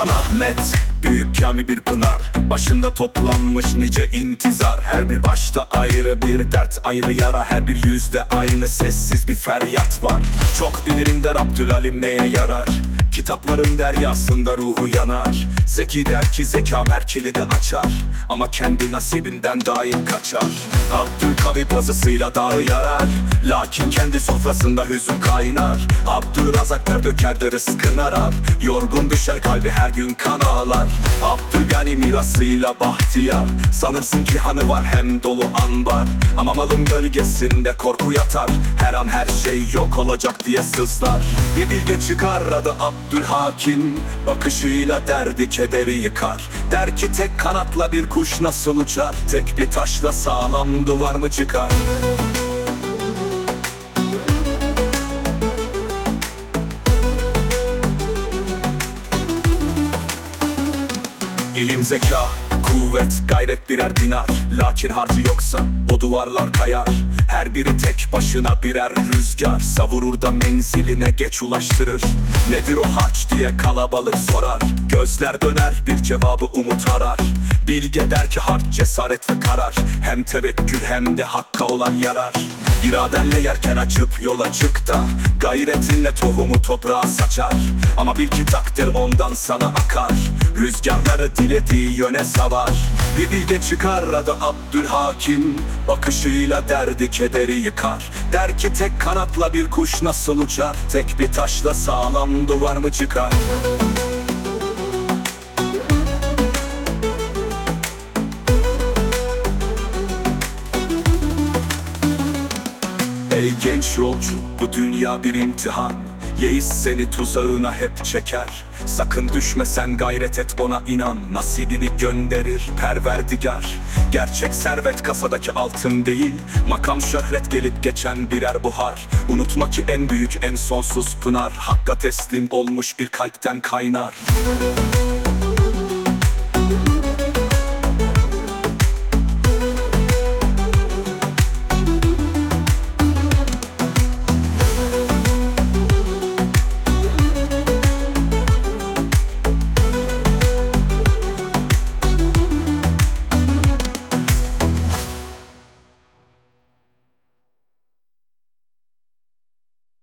Ahmet Büyük kami bir pınar. Başında toplanmış nice intizar. Her bir başta ayrı bir dert ayrı yara. Her bir yüzde aynı sessiz bir feryat var. Çok bilirim der Abdülalim neye yarar? Kitapların deryasında ruhu yanar. Zeki der ki zeka merkeli de açar. Ama kendi nasibinden daim kaçar Abdülkavi pazısıyla dağı yarar. Lakin kendi sofrasında hüzün kaynar. Abdülrazak der döker rızkını arar. Yorgun düşer kalbi her gün kan ağlar. Abdülgani mirasıyla bahtiyar. Sanırsın ki hanı var hem dolu ambar Ama malın gölgesinde korku yatar. Her an her şey yok olacak diye sızlar. Bir bilge çıkar adı Abdülhakim. Bakışıyla derdi kederi yıkar. Der ki tek kanatla bir kuş nasıl uçar? Tek bir taşla sağlam duvar mı çıkar İlim zeka, kuvvet, gayret birer dinar. Lakin harcı yoksa o duvarlar kayar. Her biri tek başına birer rüzgar. Savurur da menziline geç ulaştırır. Nedir o harç diye kalabalık sorar. Gözler döner bir cevabı umut arar Bilge der ki harç cesaret ve karar. Hem tevekkül hem de hakka olan yarar. İradenle yerken açıp yola çık da Gayretinle tohumu toprağa saçar. Ama bil ki takdir ondan sana akar. Rüzgarları dilediği yöne savar. Bir bilge çıkar adı Abdülhakim. Bakışıyla derdi kederi yıkar. Der ki tek kanatla bir kuş nasıl uçar? Tek bir taşla sağlam duvar mı çıkar Ey genç yolcu bu dünya bir imtihan. Yeis seni tuzağına hep çeker. Sakın düşme sen gayret et ona inan. Nasibini gönderir perverdigar. Gerçek servet kafadaki altın değil. Makam şöhret gelip geçen birer buhar. Unutma ki en büyük en sonsuz pınar. Hakka teslim olmuş bir kalpten kaynar